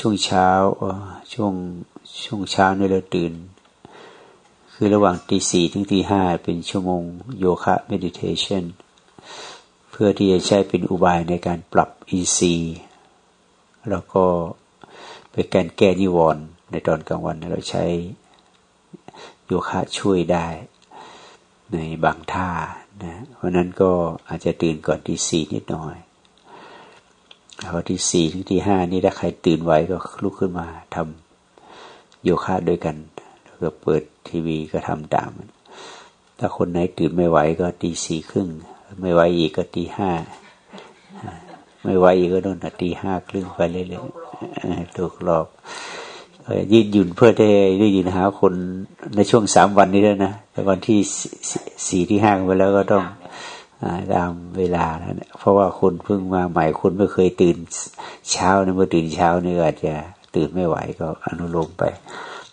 ช่วงเช้าช่วงช่วงเช้าเนี่ยเราตื่น คือระหว่างตีสี่ถึงตีห้าเป็นชั่วโมงโยคะเมดิเทชันเพื่อที่จะใช้เป็นอุบายในการปรับ EC แล้วก็เป็นการแก้นิวรณ์ในตอนกลางวันเราใช้โยคะช่วยได้ในบางท่านะเพราะนั้นก็อาจจะตื่นก่อนที่สี่นิดหน่อย พอที่สี่ถึงที่ห้านี่ถ้าใครตื่นไว้ก็ลุกขึ้นมาทำโยคะด้วยกันแล้วก็เปิดทีวีก็ทำตาม ถ้าคนไหนตื่นไม่ไหวก็ตีสี่ครึ่ง ไม่ไหวอีกก็ตีห้าไม่ไหวอีกก็โดนตีห้าครึ่งไปเรื่อยๆถูกรอบยืดหยุ่นเพื่อได้ได้ยินหาคนในช่วงสามวันนี้ด้วยนะแต่วันที่สี่ที่ห้าไปแล้วก็ต้อง ตามเวลานะเพราะว่าคนเพิ่งมาใหม่คนไม่เคยตื่นเช้าเนี่ยเมื่อตื่นเช้าเนี่ยอาจจะตื่นไม่ไหวก็อนุโลมไป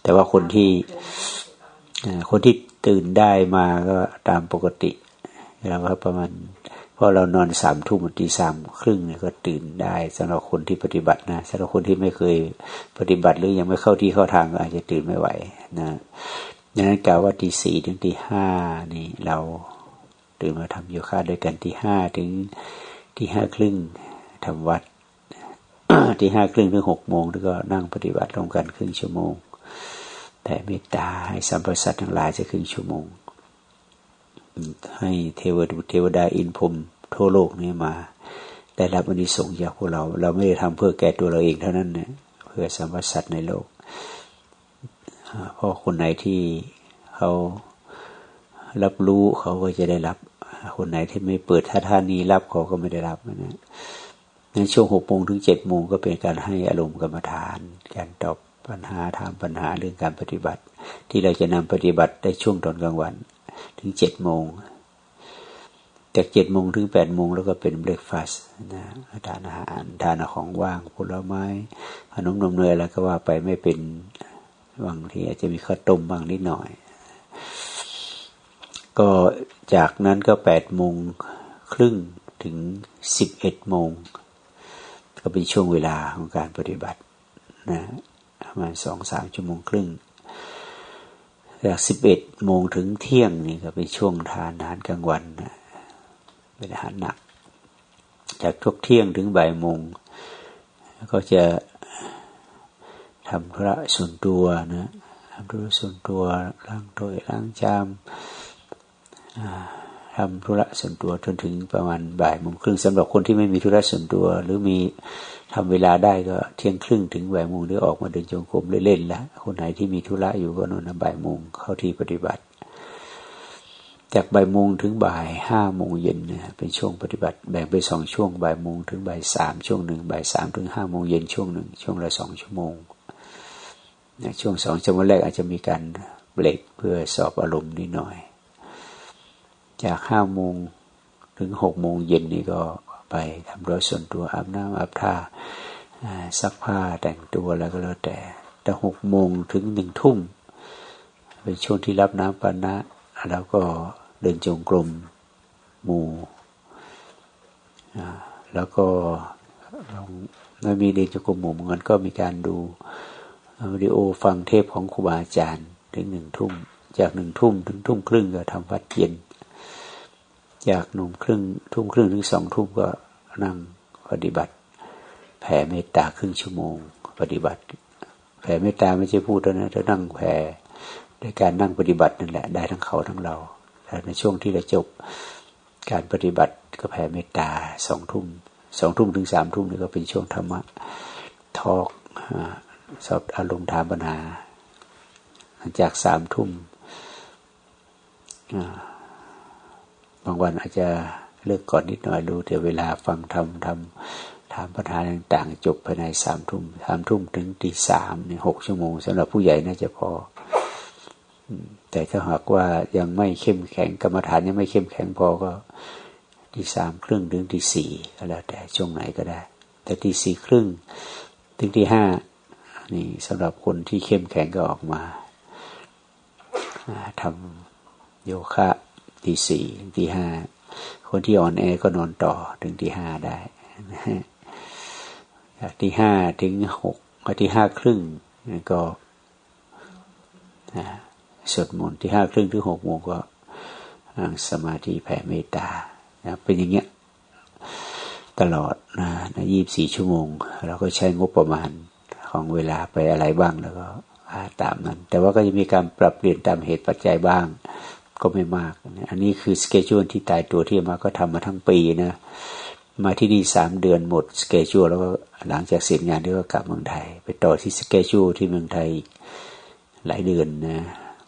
แต่ว่าคนที่คนที่ตื่นได้มาก็ตามปกติเราก็ประมาณพอเรานอนสามทุ่มตีสามครึ่งเนี่ยก็ตื่นได้สำหรับคนที่ปฏิบัตินะสำหรับคนที่ไม่เคยปฏิบัติหรือยังไม่เข้าที่เข้าทางก็อาจจะตื่นไม่ไหวนะดังนั้นกล่าวว่าตีสี่ถึงตีห้านี่เรา ตื่นมาทำโยคะด้วยกันตีห้าถึงตีห้าครึ่งทำวัดตีห้าครึ่งถึงหกโมงแล้วก็นั่งปฏิบัติรวมกันครึ่งชั่วโมงแต่เมตตาให้สัมปสัตทั้งหลายจะครึ่งชั่วโมง ให้เทวดาเทวดาอินพรมทั่วโลกนี้มาได้รับอนิสงส์จากพวกเรา เราไม่ได้ทำเพื่อแก่ตัวเราเองเท่านั้นนะเพื่อสัมปสัตในโลกเพราะคนไหนที่เขารับรู้เขาก็จะได้รับ คนไหนที่ไม่เปิดท่าท่านี้รับเขาก็ไม่ได้รับนะในช่วงหกโมงถึงเจ็ดโมงก็เป็นการให้อารมณ์กรรมฐาน การตอบปัญหาถามปัญหาเรื่องการปฏิบัติ ที่เราจะนำปฏิบัติได้ช่วงตอนกลางวัน ถึงเจ็ดโมงจากเจ็ดโมงถึงแปดโมงแล้วก็เป็นเบรกฟาสต์นะทานอาหารทานของว่างผลไม้ขนมนมเนยอะไรก็ว่าไปไม่เป็นบางทีอาจจะมีข้าวต้มบางนิดหน่อย ก็จากนั้นก็แปดโมงครึ่งถึงสิบเอ็ดโมง ก็เป็นช่วงเวลาของการปฏิบัตินะประมาณสองสามชั่วโมงครึ่งจากสิบเอ็ดโมงถึงเที่ยงนี่ก็เป็นช่วงทานอาหารกลางวันนะเป็นอาหารหนัก จากทุกเที่ยงถึงบ่ายโมงก็จะทำธุระส่วนตัวนะทำธุระส่วนตัวล้างถ้วยล้างจาม ทำธุระส่วนตัวจนถึงประมาณบ่ายโมงครึ่งสำหรับคนที่ไม่มีธุระส่วนตัว หรือมีทำเวลาได้ก็เที่ยงครึ่งถึงบ่ายโมงหรือออกมาเดินจงกรมเล่นๆล้วคนไหนที่มีธุระอยู่ก็นอนบ่ายโมงเข้าที่ปฏิบัติ จากบ่ายโมงถึงบ่ายห้าโมงเย็นเป็นช่วงปฏิบัติ แบ่งไปสองช่วงบ่ายโมงถึงบ่ายสามช่วงหนึ่งบ่ายสามถึงห้าโมงเย็นช่วงหนึ่งช่วงละสองชั่วโมงช่วงสองชั่วโมงแรกอาจจะมีการเบรกเพื่อสอบอารมณ์นิดหน่อย จากห้าโมงถึงหกโมงเย็นนี่ก็ไปทำโดยส่วนตัวอาบน้ำอาบท่าซักผ้าแต่งตัวแล้วก็แล้วแต่แต่หกโมงถึงหนึ่งทุ่มเป็นช่วงที่รับน้ำปานะ แล้วก็เดินจงกรมหมู่แล้วก็ไม่มีเดินจงกรมหมู่มันก็มีการดูวิดีโอฟังเทปของครูบาอาจารย์ ถึงหนึ่งทุ่ม จากหนึ่งทุ่มถึงทุ่มครึ่งก็ทำวัดเย็น จากหนุ่มครึ่งทุ่มครึ่งถึงสองทุ่มก็นั่งปฏิบัติ แผ่เมตตาครึ่งชั่วโมง ปฏิบัติ แผ่เมตตาไม่ใช่พูดแล้วนะจะนั่งแผ่ด้วยการนั่งปฏิบัตินั่นแหละ ได้ทั้งเขาทั้งเราแต่ในช่วงที่เราจบการปฏิบัติก็แผ่เมตตาสองทุ่มสองทุ่มถึงสามทุ่มนี่ก็เป็นช่วงธรรมะทอกสอบอารมณ์ถามปัญหาจากสามทุ่ม บางวันอาจจะเลิกก่อนนิดหน่อยดูแต่เวลาฟังทำทำถามปัญหาต่างๆ จบภายในสามทุ่มสามทุ่มถึงตีสามเนี่หกชั่วโมงสำหรับผู้ใหญ่น่าจะพอ แต่ถ้าหากว่ายังไม่เข้มแข็งกรรมฐานยังไม่เข้มแข็งพอก็ตีสามครึ่งถึงตีสี่ก็แล้วแต่ช่วงไหนก็ได้ แต่ตีสี่ครึ่งถึงตีห้านี่สำหรับคนที่เข้มแข็งก็ออกมาทำโยคะ ตีสี่ตีห้าคนที่อ่อนแอก็นอนต่อถึงตีห้าได้จากตีห้าถึงหกวันที่ห้าครึ่งก็สวดมนต์ที่ห้าครึ่งถึงหกโมงก็นั่งสมาธิแผ่เมตตาเป็นอย่างเงี้ยตลอดนะยี่บสี่ชั่วโมง เราก็ใช้งบประมาณของเวลาไปอะไรบ้างแล้วก็ตามนั้น แต่ว่าก็จะมีการปรับเปลี่ยนตามเหตุปัจจัยบ้าง ก็ไม่มาก อันนี้คือสเกจจูลที่ตายตัวที่มาก็ทำมาทั้งปีนะ มาที่นี่สามเดือนหมดสเกจจูลแล้วก็หลังจากเสร็จงานที่ก็กลับเมืองไทย ไปต่อที่สเกจจูลที่เมืองไทยหลายเดือนนะ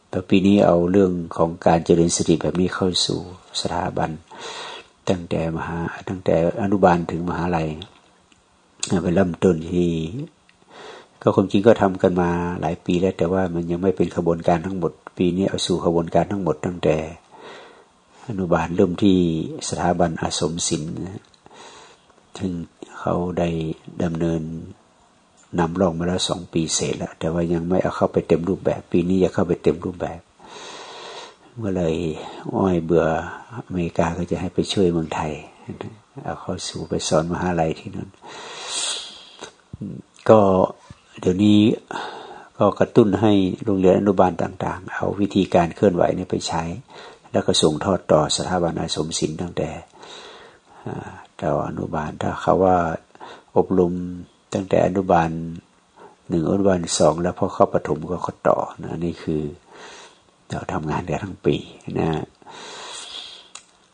แต่ปีนี้เอาเรื่องของการเจริญสติแบบนี้เข้าสู่สถาบัน ตั้งแต่มหาตั้งแต่อนุบาลถึงมหาลัยไปเริ่มต้นที่ ก็คงจริงก็ทำกันมาหลายปีแล้ว แต่ว่ามันยังไม่เป็นขบวนการทั้งหมด ปีนี้เอาสู่ขบวนการทั้งหมดตั้งแต่ อนุบาลเริ่มที่สถาบันอาสมศิลป์ถึงเขาได้ดำเนินนำร่องมาแล้วสองปีเสร็จแล้ว แต่ว่ายังไม่เอาเข้าไปเต็มรูปแบบ ปีนี้จะเข้าไปเต็มรูปแบบเมื่อไรอ้อยเบื่ออเมริกาก็จะให้ไปช่วยเมืองไทยเอาเข้าสู่ไปสอนมหาลัยที่นั่นก็ เดี๋ยวนี้ก็กระตุ้นให้โรงเรียนอนุบาลต่าง ๆ เอาวิธีการเคลื่อนไหวนี้ไปใช้ แล้วก็ส่งทอดต่อสถาบันอาสมศิลป์ตั้งแต่ต่ออนุบาลถ้าเขาว่าอบรมตั้งแต่อนุบาลหนึ่งอนุบาลสองแล้วพอเข้าปฐมก็เขาต่อนะนี่คือเราทำงานกันทั้งปีนะ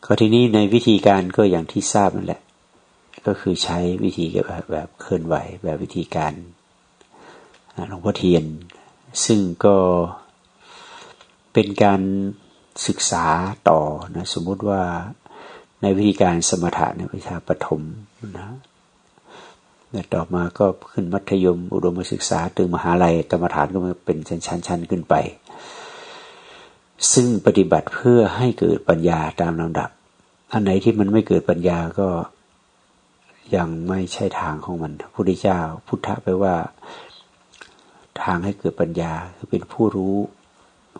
ก็ทีนี้ในวิธีการก็อย่างที่ทราบนั่นแหละ ก็คือใช้วิธีแบบแบบเคลื่อนไหวแบบวิธีการ หลวงพ่อเทียน ซึ่งก็เป็นการศึกษาต่อนะสมมติว่าในวิธีการสมถะในวิชาปฐมนะแล้วต่อมาก็ขึ้นมัธยม อุดมศึกษาถึงมหาลัยกรรมฐานก็มาเป็นชั้นๆขึ้นไป ซึ่งปฏิบัติเพื่อให้เกิดปัญญาตามลำดับ อันไหนที่มันไม่เกิดปัญญาก็ยังไม่ใช่ทางของมันพระพุทธเจ้าพุทธะแปลว่า ทางให้เกิดปัญญาคือเป็นผู้รู้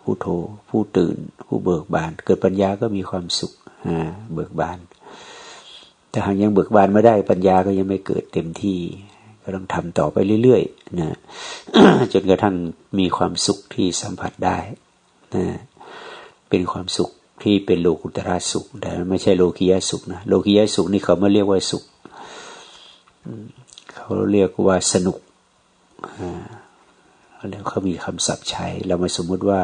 ผู้โทผู้ตื่น ผู้เบิกบาน เกิดปัญญาก็มีความสุขเบิกบาน แต่หากยังเบิกบานไม่ได้ปัญญาก็ยังไม่เกิดเต็มที่ ก็ต้องทำต่อไปเรื่อยๆนะจนกระทั่งมีความสุขที่สัมผัสได้นะเป็นความสุขที่เป็นโลกุตระสุข แต่ไม่ใช่โลกียสุขนะโลกียสุขนี่เขาไม่เรียกว่าสุขเขาเรียกว่าสนุก แล้วเขามีคำศัพท์ใช้ เรามาสมมุติว่า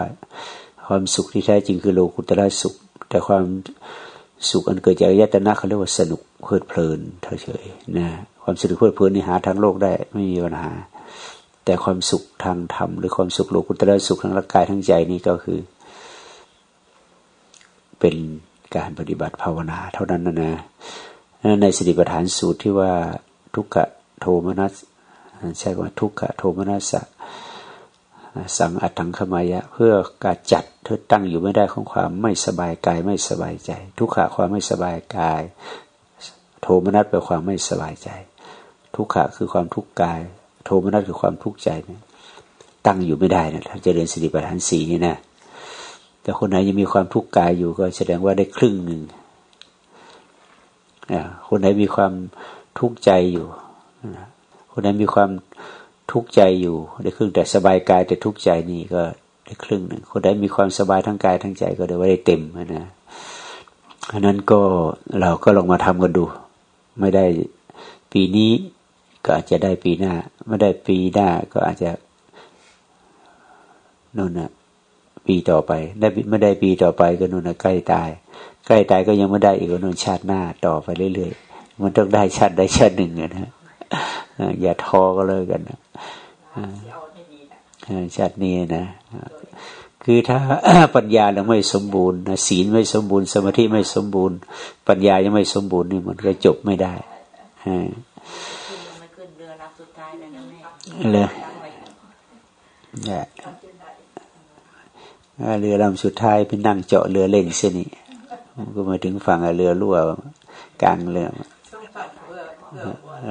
ความสุขที่แท้จริงคือโลกุตระสุข แต่ความสุขอันเกิดจากยตนะเขาเรียกว่าสนุกเพลิดเพลินเฉยๆนะความสนุกเพลิดเพลินนี่หาทางโลกได้ไม่มีปัญหา แต่ความสุขทางธรรมหรือความสุขโลกุตระสุขทางร่างกายทั้งใจนี่ก็คือ เป็นการปฏิบัติภาวนาเท่านั้นนะนะในสติปัฏฐานสูตรที่ว่าทุกขโทมนัสใช่ว่าทุกขโทมนัสสั สังอัตถังขมายะ เพื่อการจัดเธอตั้งอยู่ไม่ได้ของความไม่สบายกายไม่สบายใจ ทุกขะความไม่สบายกาย โทมนัสแปลความไม่สบายใจ ทุกขะคือความทุกข์กาย โทมนัสคือความทุกข์ใจเนี่ยตั้งอยู่ไม่ได้นะถ้าจะเรียนสติปัฏฐานสี่นี่นะแต่คนไหนยังมีความทุกข์กายอยู่ก็แสดงว่าได้ครึ่งหนึ่งคนไหนมีความทุกข์ใจอยู่คนไหนมีความ ทุกข์ใจอยู่ ได้ครึ่งแต่สบายกายแต่ทุกข์ใจนี่ก็ได้ครึ่งหนึ่งคนไหนมีความสบายทั้งกายทั้งใจก็ได้ว่าได้เต็มนะอันนั้นก็เราก็ลองมาทำกันดู ไม่ได้ปีนี้ก็อาจจะได้ปีหน้า ไม่ได้ปีหน้าก็อาจจะนู่นนะปีต่อไปได้ไม่ได้ปีต่อไปก็นู่นใกล้ตาย ใกล้ตายก็ยังไม่ได้อีกก็นู่นชาติหน้าต่อไปเรื่อยๆมันต้องได้ชาติได้ชาติหนึ่งนะ อย่าท้อก็เลยกันนะชาตินี้นะคือถ้าปัญญายังไม่สมบูรณ์ศีลไม่สมบูรณ์ สมาธิไม่สมบูรณ์ ปัญญายังไม่สมบูรณ์นี่มันก็จบไม่ได้เลยเนี่ยเรือลำสุดท้ายไปนั่งเจาะเรือเล่นเส้นนี้ก็มาถึงฝั่งเรือรั่วกลางเรือ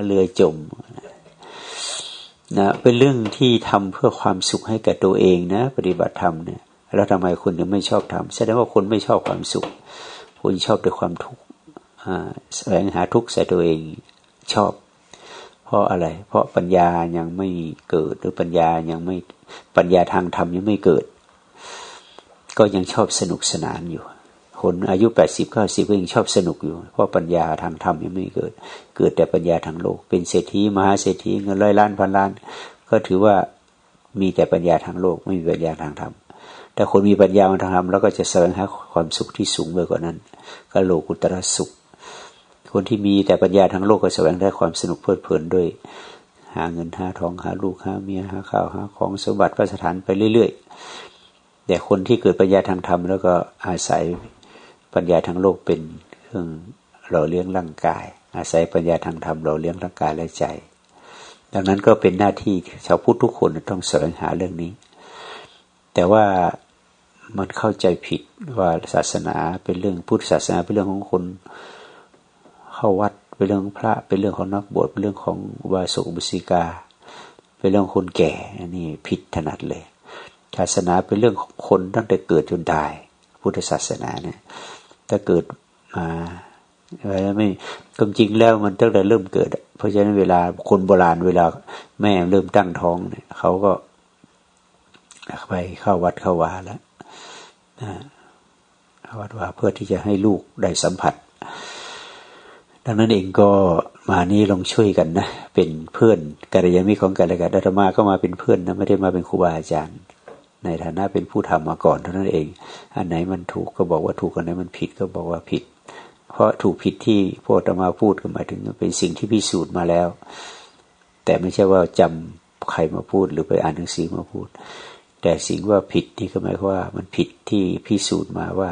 เรือจมนะเป็นเรื่องที่ทำเพื่อความสุขให้กับตัวเองนะ ปฏิบัติธรรมเนี่ยแล้วทำไมคุณถึงไม่ชอบทำแสดงว่าคุณไม่ชอบความสุข คุณชอบแต่ความทุกข์แสวงหาทุกข์ใส่ตัวเองชอบ เพราะอะไร เพราะปัญญายังไม่เกิดหรือปัญญายังไม่ปัญญาทางธรรมยังไม่เกิด ก็ยังชอบสนุกสนานอยู่ คนอายุแปดสิบเก้าสิบก็ยังชอบสนุกอยู่ เพราะปัญญาทางธรรมยังไม่เกิด เกิดแต่ปัญญาทางโลก เป็นเศรษฐีมหาเศรษฐีเงินร้อยล้านพันล้าน ก็ถือว่ามีแต่ปัญญาทางโลก ไม่มีปัญญาทางธรรมแต่คนมีปัญญาทางธรรมแล้วก็จะแสวงหาความสุขที่สูงไปกว่านั้นก็โลกุตระสุข คนที่มีแต่ปัญญาทางโลกก็แสวงได้ความสนุกเพลิดเพลินด้วย หาเงินหาทองหาลูกหาเมียหาข้าวหาของสมบัติพระสถานไปเรื่อยๆแต่คนที่เกิดปัญญาทางธรรมแล้วก็อาศัย ปัญญาทางโลกเป็นเครื่องหล่อเลี้ยงร่างกาย อาศัยปัญญาทางธรรมหล่อเลี้ยงร่างกายและใจ ดังนั้นก็เป็นหน้าที่ชาวพุทธทุกคนต้องแสวงหาเรื่องนี้ แต่ว่ามันเข้าใจผิดว่าศาสนาเป็นเรื่องพุทธศาสนาเป็นเรื่องของคนเข้าวัดเป็นเรื่องของพระเป็นเรื่องของนักบวชเป็นเรื่องของวาสุบุสิกา เป็นเรื่องคนแก่อันนี้ผิดถนัดเลย ศาสนาเป็นเรื่องของคนตั้งแต่เกิดจนตาย พุทธศาสนาเนี่ย ถ้าเกิดมาไม่ความจริงแล้วมันตั้งแต่เริ่มเกิด เพราะฉะนั้นเวลาคนโบราณเวลาแม่เริ่มตั้งท้องเนี่ยเขาก็ไปเข้าวัดเข้าวาแล้วนะวัดว่าเพื่อที่จะให้ลูกได้สัมผัส ดังนั้นเองก็มานี้ลองช่วยกันนะ เป็นเพื่อนกัลยาณมิตรของกันและกันธรรมาก็มาเป็นเพื่อนนะไม่ได้มาเป็นครูบาอาจารย์ ในฐานะเป็นผู้ทำมาก่อนเท่านั้นเอง อันไหนมันถูกก็บอกว่าถูกอันไหนมันผิดก็บอกว่าผิด เพราะถูกผิดที่พวกธรรมาพูดก็หมายถึงเป็นสิ่งที่พิสูจน์มาแล้ว แต่ไม่ใช่ว่าจำใครมาพูดหรือไปอ่านหนังสือมาพูด แต่สิ่งว่าผิดนี่ก็หมายความว่ามันผิดที่พิสูจน์มาว่า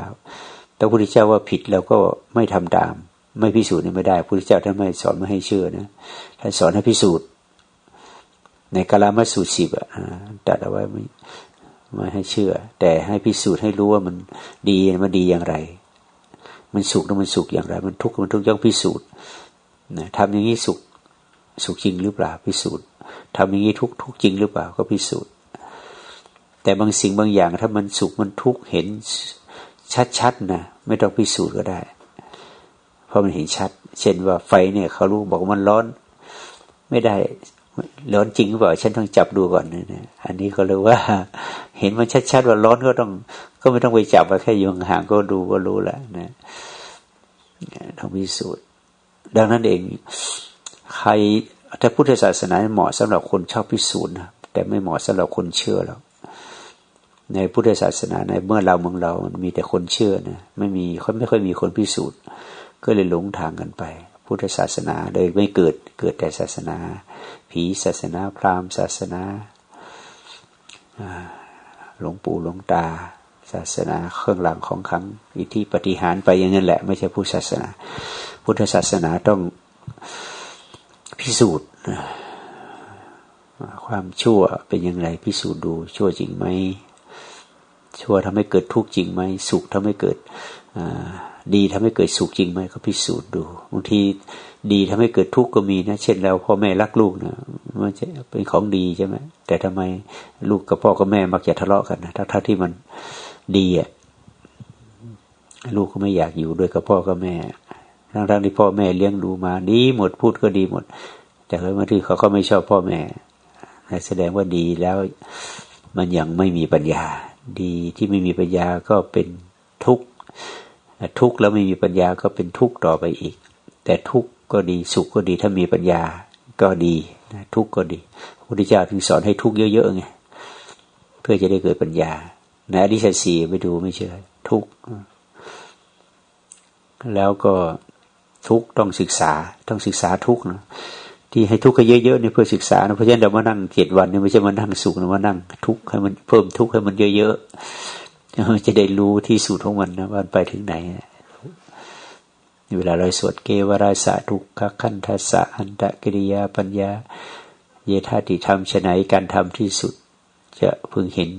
พระพุทธเจ้าว่าผิดเราก็ไม่ทำตาม ไม่พิสูจน์นี่ไม่ได้พระพุทธเจ้าท่านไม่สอนไม่ให้เชื่อนะท่านสอนให้พิสูจน์ในกาลามาสูตรสิบอะตัดเอาไว้ ไม่ให้เชื่อ แต่ให้พิสูจน์ให้รู้ว่ามันดีมันดีอย่างไร มันสุขแล้วมันสุขอย่างไร มันทุกข์มันทุกข์ย่อมพิสูจน์นะทำอย่างนี้สุขสุขจริงหรือเปล่าพิสูจน์ทำอย่างนี้ทุกทุกจริงหรือเปล่าก็พิสูจน์ แต่บางสิ่งบางอย่างถ้ามันสุขมันทุกข์เห็นชัดๆนะไม่ต้องพิสูจน์ก็ได้ เพราะมันเห็นชัด เช่นว่าไฟเนี่ยเขารู้บอกมันร้อน ไม่ได้ ร้อนจริงหรือเปล่าฉันต้องจับดูก่อนนะอันนี้ก็เลยว่า เห็นมันชัดๆว่าร้อนก็ต้อง ก็ไม่ต้องไปจับแค่อยู่ห่างก็ดูก็รู้แล้วนะต้องพิสูจน์ดังนั้นเอง ใครถ้าพุทธศาสนาเหมาะสำหรับคนชอบพิสูจน์นะแต่ไม่เหมาะสำหรับคนเชื่อแล้วในพุทธศาสนาในเมื่อเราเมืองเรา มีแต่คนเชื่อนะไม่มีเขาไม่ค่อยมีคนพิสูจน์ ก็เลยหลงทางกันไป พุทธศาสนาเลยไม่เกิดเกิดแต่ศาสนา ผีศาสนาพราหมณ์ศาสนาหลวงปู่หลวงตา ศาสนาเครื่องหลังของขังอิทธิปฏิหารไปอย่างนั้นแหละ ไม่ใช่พุทธศาสนา พุทธศาสนาต้องพิสูจน์ความชั่วเป็นยังไงพิสูจน์ดูชั่วจริงไหมชั่วทำให้เกิดทุกข์จริงไหมสุขทำให้เกิด ดีทำให้เกิดสุขจริงไหมก็พิสูจน์ดูบางทีดีทำให้เกิดทุกข์ก็มีนะ เช่นเราพ่อแม่รักลูกนะมันจะเป็นของดีใช่ไหมแต่ทำไมลูกกับพ่อกับแม่มักจะทะเลาะกันนะทั้งที่มันดีอะลูกก็ไม่อยากอยู่ด้วยกับพ่อกับแม่ ทั้งๆที่พ่อแม่เลี้ยงดูมา ดีหมดพูดก็ดีหมด แต่เฮ้ยบางทีเขาก็ไม่ชอบพ่อแม่แสดงว่าดีแล้วมันยังไม่มีปัญญา ดีที่ไม่มีปัญญาก็เป็นทุกข์ ทุกข์แล้วไม่มีปัญญาก็เป็นทุกข์ต่อไปอีก แต่ทุกข์ก็ดีสุขก็ดีถ้ามีปัญญาก็ดีนะทุกข์ก็ดีพระพุทธเจ้าถึงสอนให้ทุกข์เยอะๆไงเพื่อจะได้เกิดปัญญาในอริยสัจสี่ไปดูไม่เชื่อทุกข์แล้วก็ทุกข์ต้องศึกษาต้องศึกษาทุกข์นะที่ให้ทุกข์เยอะๆเนี่ยเพื่อศึกษานะเพราะฉะนั้นเรามานั่งเจ็ดวันเนี่ยไม่ใช่มานั่งสุขนะมานั่งทุกข์ให้มันเพิ่มทุกข์ให้มันเยอะๆ จะได้รู้ที่สุดของมันนะว่าไปถึงไหนเวลาเราสวดเกวราสะทุกขคันทัสสะอันตะกิริยาปัญญา เยธาติธรรมชไหนการทำที่สุด จะพึงเห็น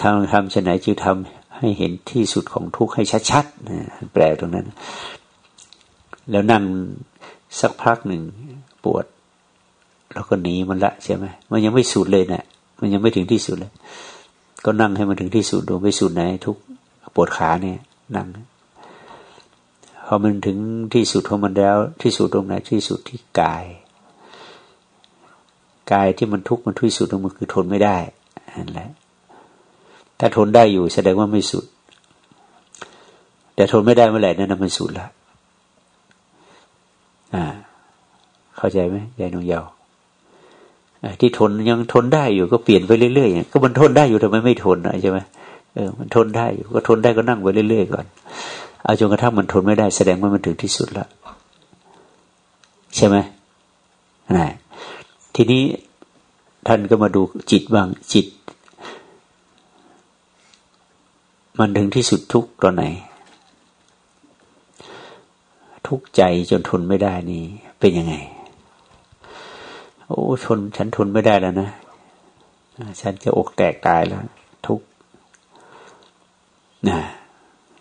ทางทำชไหนจึงทำให้เห็นที่สุดของทุกข์ให้ชัดๆนะแปลตรงนั้น แล้วนั่งสักพักหนึ่งปวดเราก็หนีมันละใช่ไหมมันยังไม่สุดเลยเนะี่ยมันยังไม่ถึงที่สุดเลย ก็นั่งให้มันถึงที่สุดดูไม่สุดไหน ทุกปวดขาเนี่ย นั่งพอมันถึงที่สุดของมันแล้ว ที่สุดตรงไหนที่สุดที่กาย กายที่มันทุกข์มันทุยสุดมันคือทนไม่ได้นั่นแหละถ้าทนได้อยู่แสดงว่าไม่สุด แต่ทนไม่ได้เมื่อไหร่นั่นมันสุดละอ่า เข้าใจไหมยายนงยาว ที่ทนยังทนได้อยู่ก็เปลี่ยนไปเรื่อยๆก็มันทนได้อยู่ทำไมไม่ทนอะใช่ไหมเออมันทนได้อยู่ก็ทนได้ก็นั่งไปเรื่อยๆก่อนเอาจนกระทั่งมันทนไม่ได้แสดงว่ามันถึงที่สุดแล้วใช่ไหมนะทีนี้ท่านก็มาดูจิตบ้างจิต มันถึงที่สุดทุกตอนไหน ทุกใจจนทนไม่ได้นี่เป็นยังไง โอ้ทนฉันทนไม่ได้แล้วนะฉันจะอกแตกตายแล้ว ทุกนะ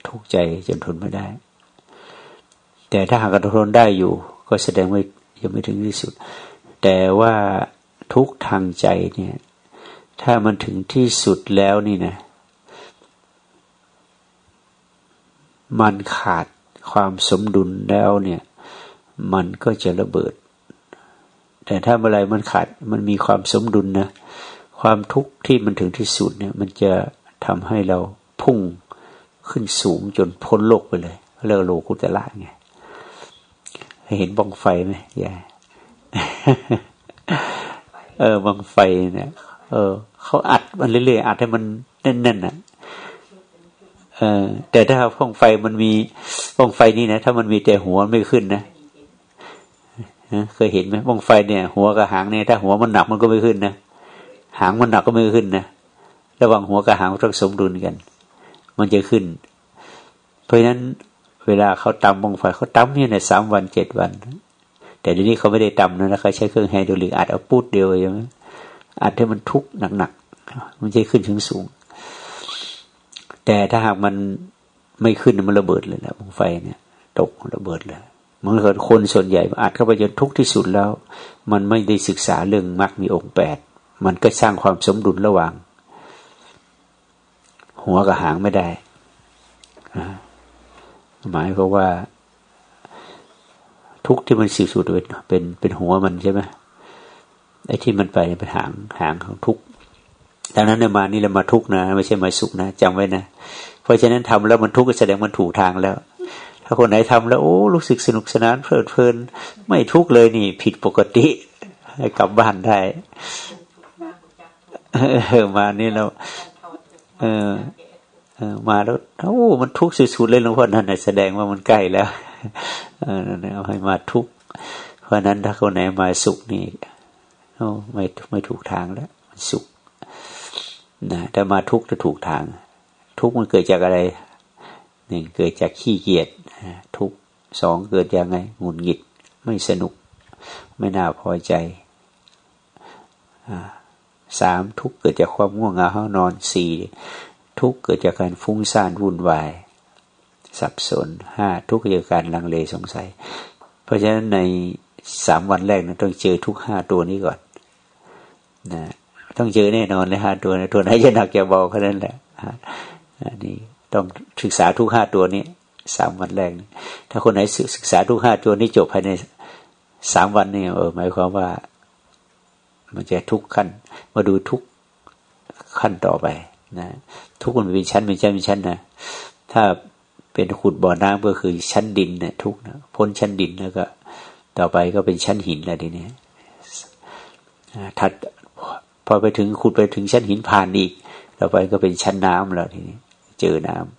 ทุกใจจนทนไม่ได้ แต่ถ้าหากทนได้อยู่ ก็แสดงว่ายังไม่ถึงที่สุด แต่ว่าทุกทางใจเนี่ย ถ้ามันถึงที่สุดแล้วนี่นะ มันขาดความสมดุลแล้วเนี่ย มันก็จะระเบิด แต่ถ้าเมื่อไรมันขาดมันมีความสมดุลนะความทุกข์ที่มันถึงที่สุดเนี่ย มันจะทำให้เราพุ่งขึ้นสูงจนพ้นโลกไปเลยเรียกโลกุตละไงเห็นบ้องไฟไหมยายเออบ้องไฟเนี่ยเออเขาอัดมันเรื่อยๆอัดให้มันแน่นๆนะเออแต่ถ้าบ้องไฟมันมีบ้องไฟนี่นะถ้ามันมีแต่หัวไม่ขึ้นนะ เคยเห็นไหมบ้องไฟเนี่ย หัวกับหางเนี่ยถ้าหัวมันหนักมันก็ไม่ขึ้นนะหางมันหนักก็ไม่ขึ้นนะระหว่างหัวกับหางต้องสมดุลกัน มันจะขึ้น เพราะฉะนั้นเวลาเขาตำบงไฟเขาตำเนี่ยในสามวันเจ็ดวัน แต่เดี๋ยวนี้เขาไม่ได้ตำนะเขาใช้เครื่องไฮดรอลิกอัดเอาปูดเดียวใช่ไหมอัดให้มันทุกหนักๆมันจะขึ้นถึงสูง แต่ถ้าหากมันไม่ขึ้นมันระเบิดเลยนะบงไฟเนี่ย ตกระเบิดเลย มันเกิดคนส่วนใหญ่อัดเข้าไปจนทุกที่สุดแล้ว มันไม่ได้ศึกษาเรื่องมรรคมีองค์แปดมันก็สร้างความสมดุลระหว่าง หัวกับหางไม่ได้ หมายเพราะว่า ทุกที่มันสิสุดเป็นเป็นเป็นหัวมันใช่ไหมไอ้ที่มันไปเป็นหางหางของทุกดังนั้นเนี่ยมานี่เรามาทุกนะ ไม่ใช่มาสุขนะจำไว้นะ เพราะฉะนั้นทำแล้วมันทุกก็แสดงมันถูกทางแล้ว ถ้าคนไหนทำแล้วโอ้รู้สึกสนุกสนานเพลิดเพลิน ไม่ทุกข์เลยนี่ ผิดปกติให้กลับบ้านได้มานี่เราเออเออมาแล้วโอ้มันทุกข์สุดๆเลยหลวงพ่อนั่นแสดงว่ามันใกล้แล้วเออเอาให้มาทุกข์เพราะนั้นถ้าคนไหนมาสุขนี่โอ้ไม่ไม่ถูกทางแล้วมันสุขนะแต่มาทุกข์จะถูกทาง ทุกข์มันเกิดจากอะไรหนึ่งเกิดจากขี้เกียจ ทุกสองเกิดจากไงหงุดหงิดไม่สนุก ไม่น่าพอใจสามทุกเกิดจากความง่วงเหงาห้านอนสี่ทุกเกิดจากการฟุ้งซ่านวุ่นวาย สับสนห้าทุกเกิดจากการลังเลสงสัย เพราะฉะนั้นในสามวันแรกนะต้องเจอทุกห้าตัวนี้ก่อนนะต้องเจอแน่นอนเลยห้าตัวนะตัวไหนจะหนักจะเบาแค่นั้นแหละอันนี้ต้องศึกษาทุกห้าตัวนี้ สามวันแรกถ้าคนไหนศึกษาทุกห้าตัวนี้จบภายในสามวันเนี่เออหมายความว่า มันจะทุกขั้น มาดูทุกขั้นต่อไปนะทุกมันเป็นชั้นเป็นชั้นเป็นชั้นนะถ้าเป็นขุดบ่อน้ำก็คือชั้นดินนะทุกนะพ้นชั้นดินแล้วก็ ต่อไปก็เป็นชั้นหินแล้วทีนี้ถัดพอไปถึงขุดไปถึงชั้นหินผ่านอีก ต่อไปก็เป็นชั้นน้ำแล้วทีนี้ เจอน้ำ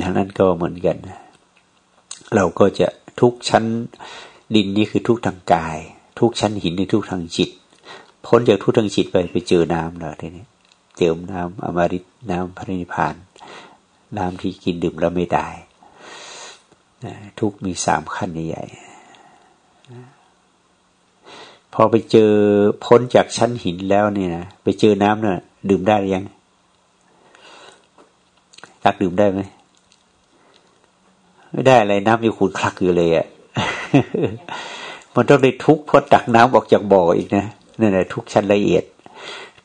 ดังนั้นก็เหมือนกัน เราก็จะทุกชั้นดินนี่คือทุกทางกาย ทุกชั้นหินในทุกทางจิต พ้นจากทุกทางจิตไปไปเจอน้ำแล้วทีนี้เจิมน้ำอมฤตน้ำพระนิพพาน น้ำที่กินดื่มแล้วไม่ตายทุกมีสามขั้นใหญ่พอไปเจอพ้นจากชั้นหินแล้วเนี่ยนะไปเจอน้ำเนี่ยดื่มได้หรือยังตักดื่มได้ไหม ไม่ได้อะไรน้ำยังขุ่นคลักอยู่เลยอะ่ะมันต้องได้ทุกข์เพราะตักน้ำออกจากบ่ออีกนะนั่นแหละทุกชั้นละเอียด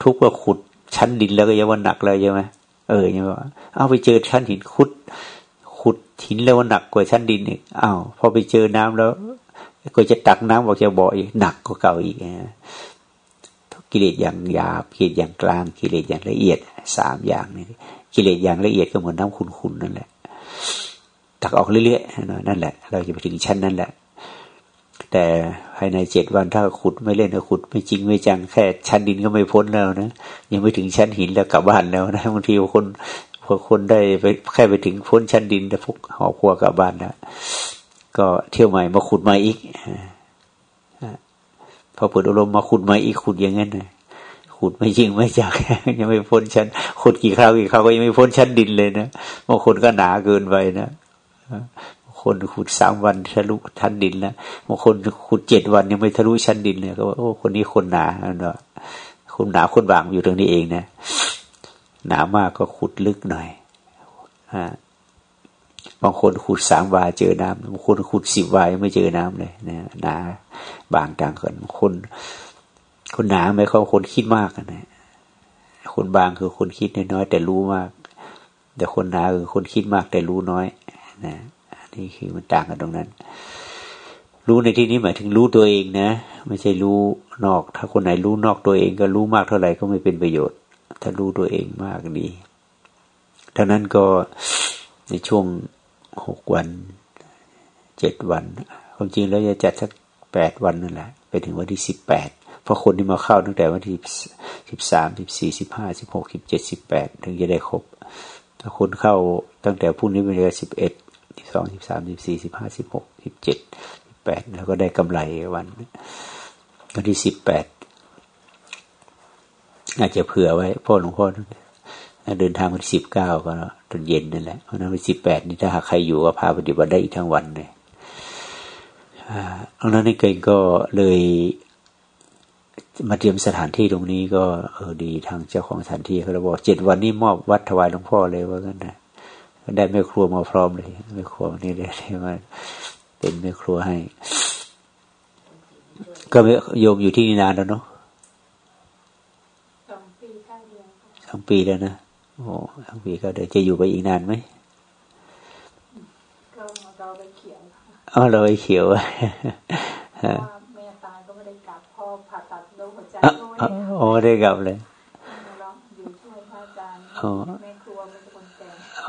ทุกว่าขุดชั้นดินแล้วก็ยังว่าหนักเลยใช่ไหมเออยังว่าเอาไปเจอชั้นหินขุด ขุดหินแล้วว่าหนักกว่าชั้นดินอีกอ้าวพอไปเจอน้ำแล้ว ก็จะตักน้ำออกจากบ่ออีกหนักกว่าเก่าอีกนะกิเลสอย่างหยาบกิเลสอย่างกลางกิเลสอย่างละเอียดสามอย่างนี่กิเลสอย่างละเอียดก็เหมือนน้ำขุนๆนั่นแหละ ตักออกเรื่อยๆนั่นแหละ เราจะไปถึงชั้นนั้นแหละ แต่ภายในเจ็ดวันถ้าขุดไม่เล่นขุด ไม่จริงไม่จังแค่ชั้นดินก็ไม่พ้นแล้วนะยังไม่ถึงชั้นหินแล้วกลับบ้านแล้วนะบางทีคนพอคนได้ไปแค่ไปถึงพ้นชั้นดินแต่พวกหอครัวกลับบ้านแล้วก็เที่ยวใหม่มาขุดมาอีกพอเปิดอารมณ์มาขุดมาอีกขุดอย่างนั้นนะขุดไม่จริงไม่จังยังไม่พ้นชั้นขุดกี่คราวกี่คราวก็ยังไม่พ้นชั้นดินเลยนะบางคนก็หนาเกินไปนะ คนขุดสามวันทะลุชั้นดินแล้วบางคนขุดเจ็ดวันยังไม่ทะลุชั้นดินเลยก็ว่าโอ้คนนี้คนหนาเนาะคนหนาคนบางอยู่ตรงนี้เองนะหนามากก็ขุดลึกหน่อยบางคนขุดสามวาเจอน้ำบางคนขุดสิบวายังไม่เจอน้ำเลยนะหนาบางต่างกันคน คนหนาไม่เขาคนคิดมากนะคนบางคือคนคิดน้อยแต่รู้มาก แต่คนหนาคือคนคิดมากแต่รู้น้อย นะนี่คือมันต่างกันตรงนั้น รู้ในที่นี้หมายถึงรู้ตัวเองนะ ไม่ใช่รู้นอก ถ้าคนไหนรู้นอกตัวเอง ก็รู้มากเท่าไหร่ก็ไม่เป็นประโยชน์ ถ้ารู้ตัวเองมากดีดังนั้นก็ในช่วงหกวันเจ็ดวันความจริงแล้วจะจัดสักแปดวันนั่นแหละไปถึงวันที่สิบแปดเพราะคนที่มาเข้าตั้งแต่วันที่สิบสามสิบสี่สิบห้าสิบหกสิบเจ็ดสิบแปดถึงจะได้ครบถ้าคนเข้าตั้งแต่พรุ่งนี้เป็นเดือนสิบเอ็ด สิบสองสิบสามสิบสี่สิบห้าสิบหกสิบเจ็ดสิบแปดแล้วก็ได้กำไรวันวันที่สิบแปดอาจจะเผื่อไว้พ่อหลวงพ่อเดินทางวันสิบเก้าก็ตอนเย็นนั่นแหละเพราะนั้นวันสิบแปดนี่ถ้าหากใครอยู่ก็พาปฏิบัติได้อีกทั้งวันเลยเพราะนั้นในเก่งก็เลยมาเตรียมสถานที่ตรงนี้ก็เออดีทางเจ้าของสถานที่เขาบอกเจ็ดวันนี้มอบวัดถวายหลวงพ่อเลยว่ากันนะ ได้แม่ครัวมาพร้อมเลยแม่ครัวนี่เลยที่มาเป็นแม่ครัวให้ ก็โยมอยู่ที่นี่นานแล้วเนาะสองปีเก้าเดือนสองปีแล้วนะโอ้สองปีก็เดี๋ยวจะอยู่ไปอีกนานไหมก็เราไปเขียวอ๋อเราไปเขียวแม่ตายก็ไม่ได้กลับพ่อผ่าตัดโรคหัวใจโอ้ได้กลับเลยอยู่ช่วยพระอาจารย์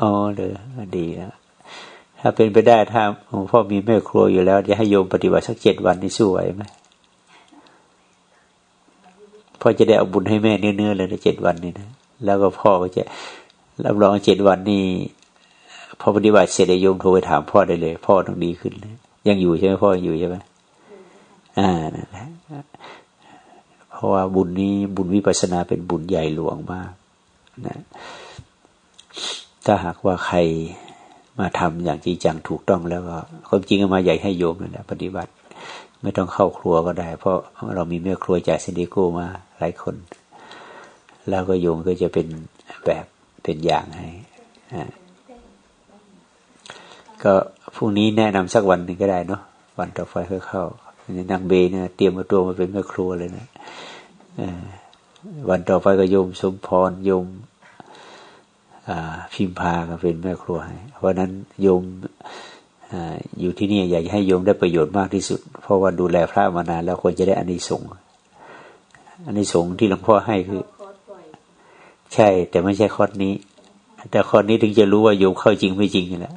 อ๋อเลยดีแล้วถ้าเป็นไปได้ถ้าหลวงพ่อมีแม่ครัวอยู่แล้วจะให้โยมปฏิบัติสักเจ็ดวันนี่สู้ไหวไหมพ่อจะได้เอาบุญให้แม่เนื้อๆเลยในเจ็ดวันนี่นะแล้วก็พ่อก็จะรับรองเจ็ดวันนี้พอปฏิบัติเสร็จโยมโทรไปถามพ่อได้เลย พ่อต้องดีขึ้นเลยยังอยู่ใช่ไหมพ่ออยู่ใช่ไหมอ่านั่นแหละเพราะว่าบุญนี้บุญวิปัสนาเป็นบุญใหญ่หลวงมากนะ ถ้าหากว่าใครมาทำอย่างจริงจังถูกต้องแล้วก็ความจริงมาใหญ่ให้โยมนั่นแหละปฏิบัติ ไม่ต้องเข้าครัวก็ได้ เพราะเรามีแม่ครัวจากเซนดิโกมาหลายคน แล้วก็โยมก็จะเป็นแบบเป็นอย่างให้ก็พรุ่งนี้แนะนำสักวันหนึ่งก็ได้เนาะวันต่อไปค่อยเข้านางเบเนี่ยเตรียมมาตัวมาเป็นแม่ครัวเลยนะวันต่อไปก็โยมสมพรโยม พิมพาก็เป็นแม่ครัวให้เพราะนั้นโยมอยู่ที่นี่อยากให้โยมได้ประโยชน์มากที่สุด เพราะว่าดูแลพระมานานแล้วควรจะได้อานิสงส์อานิสงส์ที่หลวงพ่อให้คือ ใช่ แต่ไม่ใช่ข้อนี้ แต่ข้อนี้ถึงจะรู้ว่าโยมเข้าจริงไม่จริงแหละ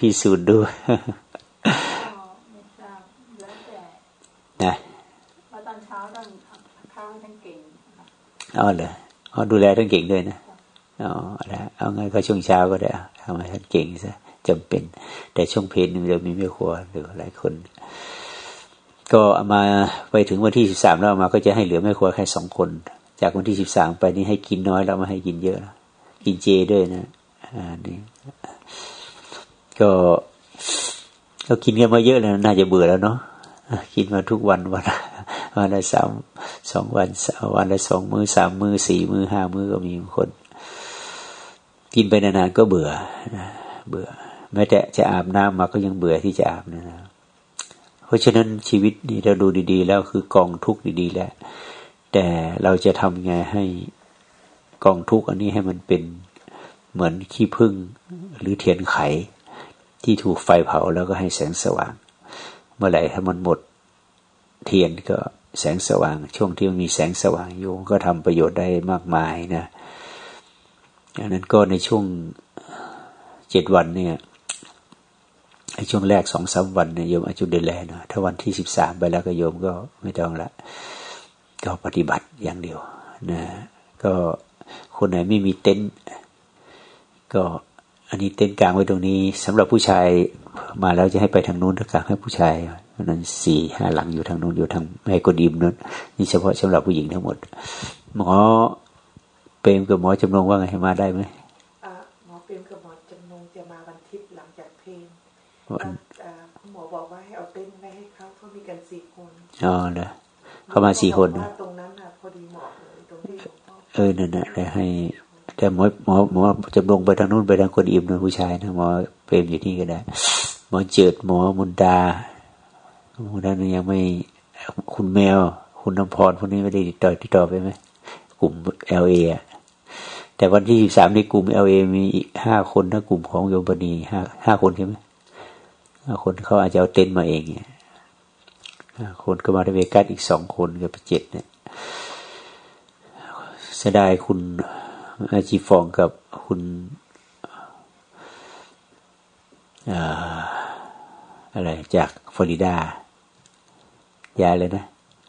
พิสูจน์ดูนะตอนเช้าตอนข้าวทั้งเก่งอ๋อเหรออ๋อดูแลทั้งเก่งด้วยนะ อ๋อแล้วเอาไงก็ช่วงเช้าก็ได้ทำให้ท่านเก่งซะจำเป็น แต่ช่วงเพลนเรามีไม่ครัวหรือหลายคน ก็มาไปถึงวันที่สิบสามแล้วมาก็จะให้เหลือแม่ครัวแค่สองคน จากวันที่สิบสามไปนี่ให้กินน้อยแล้วมาให้กินเยอะกินเจด้วยนะอ่านี่ก็ก็กินกันมาเยอะแล้วน่าจะเบื่อแล้วเนาะกินมาทุกวันวันวันละสามสองวันวันละสองมือสามมือสี่มือห้ามือก็มีคน กินไปนานๆก็เบื่อนะเบื่อ แม้แต่จะอาบน้ำมาก็ยังเบื่อที่จะอาบนะเพราะฉะนั้นชีวิตนี้เราดูดี ๆ แล้วคือกองทุกข์ดีๆแล้วแต่เราจะทำไงให้กองทุกข์อันนี้ให้มันเป็นเหมือนขี้พึ่งหรือเทียนไข ที่ถูกไฟเผาแล้วก็ให้แสงสว่าง เมื่อไหร่ถ้ามันหมดเทียนก็แสงสว่าง ช่วงที่มันมีแสงสว่างอยู่ก็ทำประโยชน์ได้มากมายนะ ดังนั้นก็ในช่วงเจ็ดวันเนี่ยในช่วงแรกสองสาวันเนี่ยโยมอาจุเดแลนะถ้าวันที่สิบสามไปแล้วก็โยมก็ไม่ต้องละ ก็ปฏิบัติอย่างเดียวนะก็คนไหนไม่มีเต็นท์ก็อันนี้เต็นท์กลางไว้ตรงนี้สำหรับผู้ชายมาแล้วจะให้ไปทางนู้นถ้ากลางให้ผู้ชายนั้นสี่ห้าหลังอยู่ทางนู้นอยู่ทางแม่กดิมนู้นนี่เฉพาะสำหรับผู้หญิงทั้งหมดหมอ ปรมกับหมอจำลองว่าไงให้มาได้ไหมหมอเปรมกับหมอจำลองจะมาวันทิพย์หลังจากเพลงคุณหมอบอกว่าให้เอาเต็นท์ไว้ให้เขาเขามีกันสี่คนอ๋อเหรอเขามาสี่คนตรงนั้นอะพอดีเหมาะเลยตรงที่เออนั่นแหละให้แต่หมอหมอหมอจำลองไปทางนู้นไปทางคนอิ่มนะผู้ชายนะหมอเปรมอยู่ที่ก็ได้หมอเจิดหมอมุนดามุนดานี่ยังไม่คุณแมว คุณน้ำพรพวกนี้ไม่ได้ติดต่อติดต่อไปไหมกลุ่มเอลเอ แต่วันที่สิบสามในกลุ่มเอลเอมีอีกห้าคนถ้ากลุ่มของโยมบณีห้าห้าคนใช่ไหมห้าคนเขาอาจจะเอาเต็นท์มาเองเนี่ยคนก็มาได้เวกัสอีกสองคนก็เป็นเจ็ดเนี่ยเสียดายคุณอาจีฟองกับคุณอะไรจากฟลอริดายายเลยนะ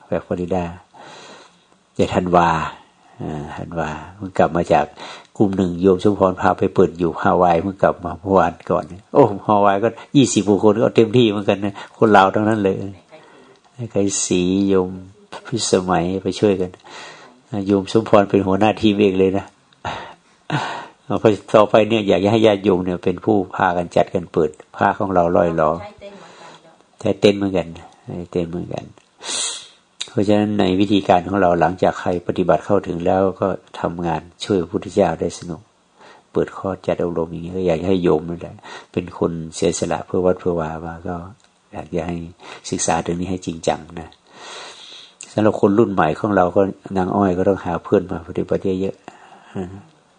แบบฟลอริดาจะทันวา ทันวาเพิ่งกลับมาจากกลุ่มหนึ่งโยมชุมพรพาไปเปิดอยู่ฮาวายเพิ่งกลับมาเมื่อวานก่อน โอ้ฮาวายก็ยี่สิบคนก็เต็มที่เหมือนกันนะคนลาวทั้งนั้นเลยใครสีโยมพิสมัยไปช่วยกันโยมชุมพรเป็นหัวหน้าทีมเองเลยนะพอต่อไปเนี่ยอยากให้ญาติโยมเนี่ยเป็นผู้พากันจัดกันเปิดผ้าของเราลอยล้อใช้เต้นเหมือนกันใช้เต้นเหมือนกันเพ ราะฉะนั้นในวิธีการของเราหลังจากใครปฏิบัติเข้าถึงแล้วก็ทำงานช่วยพระพุทธเจ้าได้สนุก เปิดข้อจัดอบรมอย่างนี้ก็อยากให้โยมนั่นแหละเป็นคนเสียสละเพื่อวัดเพื่อวามาก็ อยากจะให้ศึกษาเรื่องนี้ให้จริงจังนะสำหรับคนรุ่นใหม่ของเราก็นางอ้อยก็ต้องหาเพื่อนมาปฏิบัติเยอะ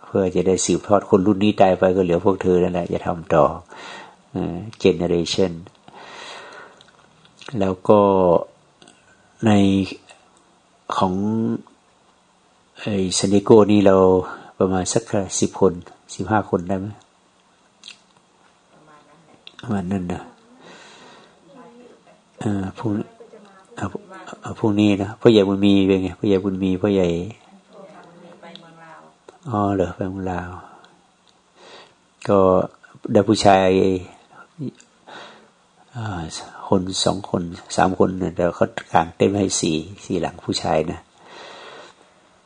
เพื่อจะได้สืบทอดคนรุ่นนี้ตายไปก็เหลือพวกเธอนั่นแหละจะทำต่อเจเนเรชันแล้วก็ ในของไอ้ซนเนโกนี่เราประมาณสักสิบคนสิบห้าคนได้ไหมประมาณนั้นนะอ่าพรุ่งพรุ่งนี้นะพ่อใหญ่บุญมีเป็นไงพ่อใหญ่บุญมีพ่อใหญ่อ๋อเหรอไปเมืองลาว ก็ได้ผู้ชาย คนสองคนสามคนเนี่ยเดี๋ยวเขากางเต็มให้สี่สี่หลังผู้ชายนะ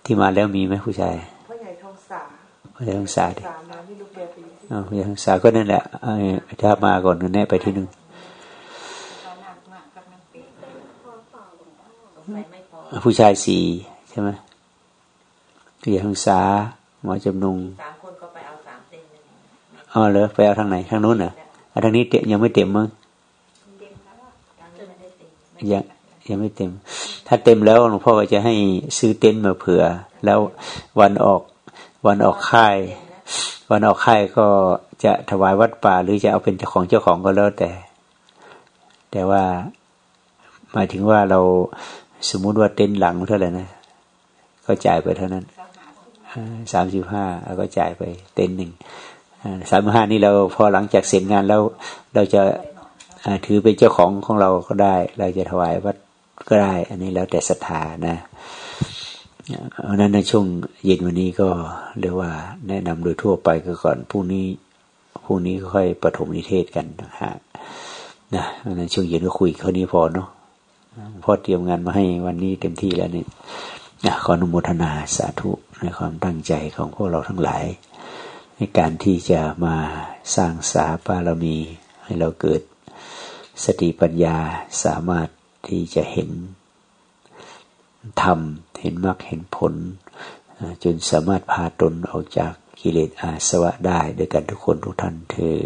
ที่มาแล้วมีไหมผู้ชายพ่อใหญ่ทองสาพ่อใหญ่ทองสาดิอ๋อพ่อใหญ่ทองสาก็นั่นแหละถ้ามาก่อนแน่ไปที่นึงผู้ชายสี่ใช่ไหมพ่อใหญ่ทองสาหมอจำนงสามคนก็ไปเอาสามเต็มอ๋อเหรอไปเอาทางไหนทางนู้นเหรอทางนี้เตยังไม่เต็มมั้ง ยังยังไม่เต็ม ถ้าเต็มแล้วหลวงพ่อจะให้ซื้อเต็นท์มาเผื่อ แล้ววันออกวันออกค่าย วันออกค่ายก็จะถวายวัดป่า หรือจะเอาเป็นเจ้าของเจ้าของก็แล้วแต่ แต่ว่าหมายถึงว่าเราสมมุติว่าเต็นท์หลังเท่าไหร่นะก็จ่ายไปเท่านั้นสามสิบห้าเราก็จ่ายไปเต็นหนึ่งสามห้านี่เราพอหลังจากเสร็จงานแล้วเราจะ ถือเป็นเจ้าของของเราก็ได้ เราจะถวายวัดก็ได้ อันนี้แล้วแต่ศรัทธานะเพราะนั้นในช่วงเย็นวันนี้ก็เรียกว่าแนะนำโดยทั่วไปก็ก่อนพรุ่งนี้พรุ่งนี้ค่อยปฐมนิเทศกันนะฮะนะในช่วงเย็นก็คุยเท่านี้พอเนาะพอเตรียมงานมาให้วันนี้เต็มที่แล้วนี่นะขออนุโมทนาสาธุในความตั้งใจของพวกเราทั้งหลาย ในการที่จะมาสร้างสาบารมี ให้เราเกิด สติปัญญาสามารถที่จะเห็นธรรมเห็นมรรคเห็นผล จนสามารถพาตนออกจากกิเลสอาสวะได้ด้วยกันทุกคนทุกท่านเธอ